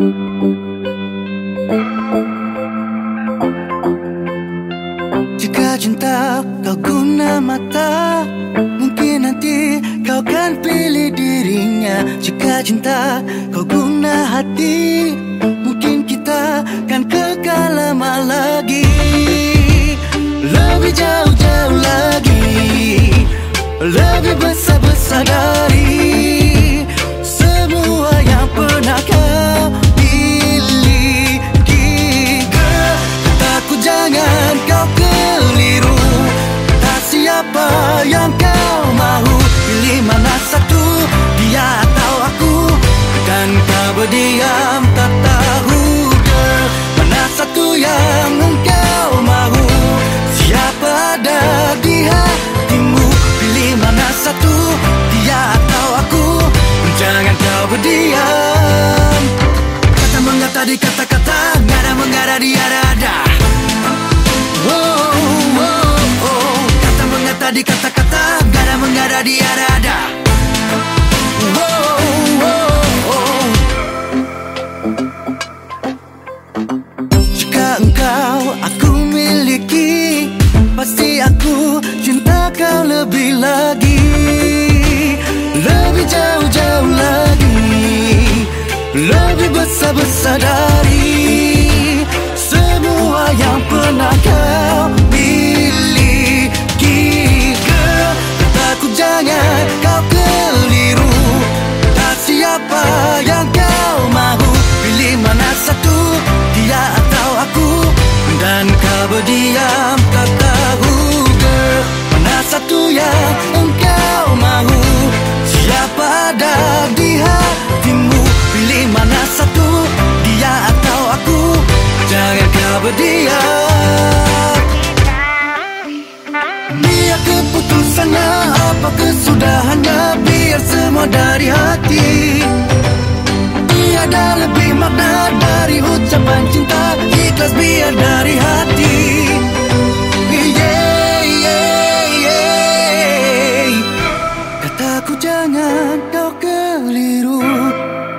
Jika cinta kau guna mata Mungkin nanti kau kan pilih dirinya. Jika cinta kau guna hati tak tahu Girl, mana satu yang engkau mahu? Siapa ada di hatimu? Pilih mana satu? Dia atau aku? Jangan kau berdiam. Kata mengata di kata-kata Ngada mengada di ada-ada Wow, wow, wow. Kata mengata di kata-kata Ngada mengada di ada-ada aku miliki Pasti aku cinta kau lebih lagi. Lebih jauh-jauh lagi. Lebih besar-besar apa kesudahannya Biar semua dari hati. Tiada lebih makna dari ucapan cinta Ikhlas biar dari hati. Yeah, yeah, yeah. Kataku jangan kau keliru.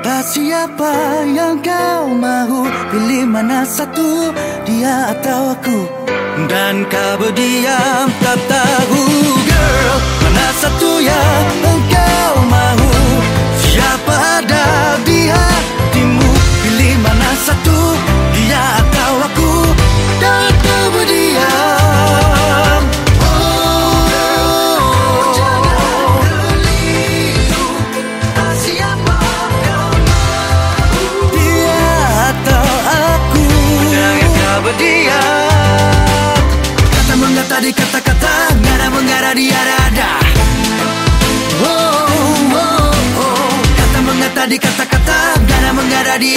Tak siapa yang kau mahu. Pilih mana satu Dia atau aku. Dan kau berdiam tak tahu Girl Di kata-kata Ngada mengada di ada-ada Oh, oh, oh Kata mengata di kata-kata Ngada mengada di